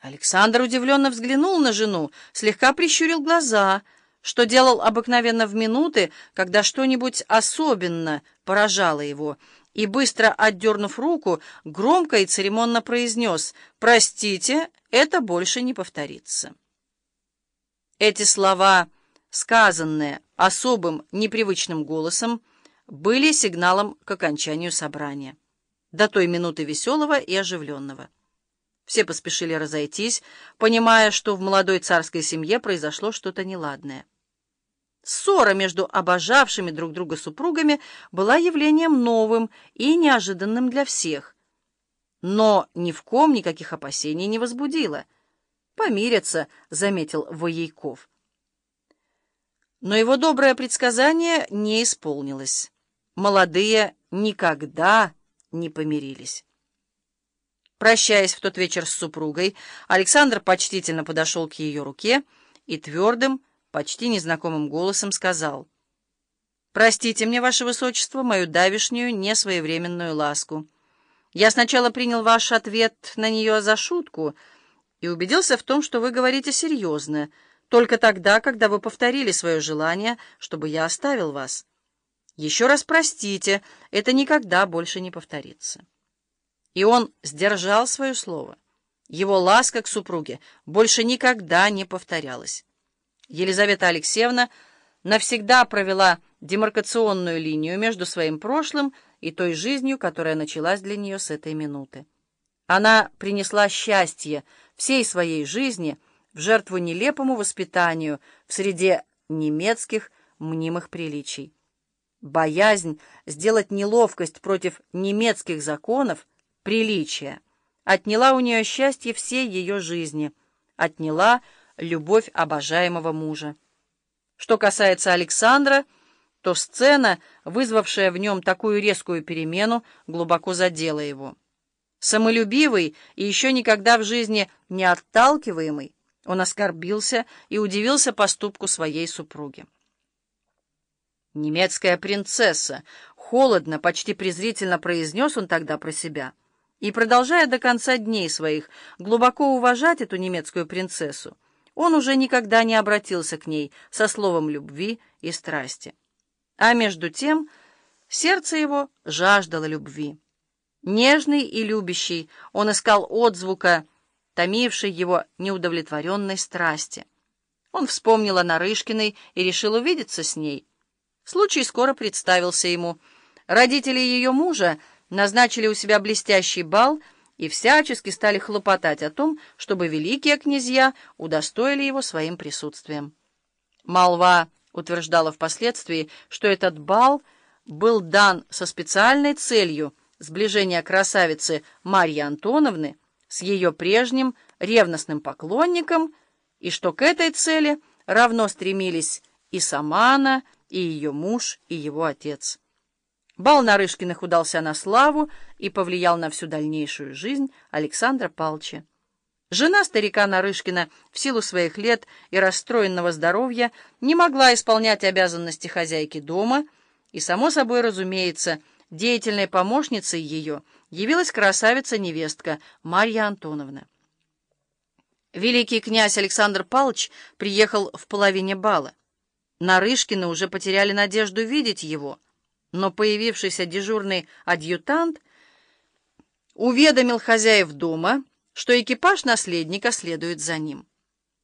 Александр удивленно взглянул на жену, слегка прищурил глаза, что делал обыкновенно в минуты, когда что-нибудь особенно поражало его, и, быстро отдернув руку, громко и церемонно произнес «Простите, это больше не повторится». Эти слова, сказанные особым непривычным голосом, были сигналом к окончанию собрания, до той минуты веселого и оживленного. Все поспешили разойтись, понимая, что в молодой царской семье произошло что-то неладное. Ссора между обожавшими друг друга супругами была явлением новым и неожиданным для всех, но ни в ком никаких опасений не возбудила. «Помирятся», — заметил Воейков. Но его доброе предсказание не исполнилось. Молодые никогда не помирились. Прощаясь в тот вечер с супругой, Александр почтительно подошел к ее руке и твердым, почти незнакомым голосом сказал, «Простите мне, ваше высочество, мою давишнюю несвоевременную ласку. Я сначала принял ваш ответ на нее за шутку и убедился в том, что вы говорите серьезно, только тогда, когда вы повторили свое желание, чтобы я оставил вас. Еще раз простите, это никогда больше не повторится». И он сдержал свое слово. Его ласка к супруге больше никогда не повторялась. Елизавета Алексеевна навсегда провела демаркационную линию между своим прошлым и той жизнью, которая началась для нее с этой минуты. Она принесла счастье всей своей жизни в жертву нелепому воспитанию в среде немецких мнимых приличий. Боязнь сделать неловкость против немецких законов приличия, отняла у нее счастье всей ее жизни, отняла любовь обожаемого мужа. Что касается Александра, то сцена, вызвавшая в нем такую резкую перемену, глубоко задела его. Самолюбивый и еще никогда в жизни не отталкиваемый, он оскорбился и удивился поступку своей супруги. «Немецкая принцесса!» — холодно, почти презрительно произнес он тогда про себя — и, продолжая до конца дней своих глубоко уважать эту немецкую принцессу, он уже никогда не обратился к ней со словом любви и страсти. А между тем сердце его жаждало любви. Нежный и любящий, он искал отзвука, томившей его неудовлетворенной страсти. Он вспомнил о Нарышкиной и решил увидеться с ней. Случай скоро представился ему. Родители ее мужа назначили у себя блестящий бал и всячески стали хлопотать о том, чтобы великие князья удостоили его своим присутствием. Молва утверждала впоследствии, что этот бал был дан со специальной целью сближения красавицы Марьи Антоновны с ее прежним ревностным поклонником, и что к этой цели равно стремились и сама она, и ее муж, и его отец. Бал Нарышкиных удался на славу и повлиял на всю дальнейшую жизнь Александра Палча. Жена старика Нарышкина в силу своих лет и расстроенного здоровья не могла исполнять обязанности хозяйки дома, и, само собой разумеется, деятельной помощницей ее явилась красавица-невестка Марья Антоновна. Великий князь Александр Палч приехал в половине бала. Нарышкины уже потеряли надежду видеть его — но появившийся дежурный адъютант уведомил хозяев дома, что экипаж наследника следует за ним.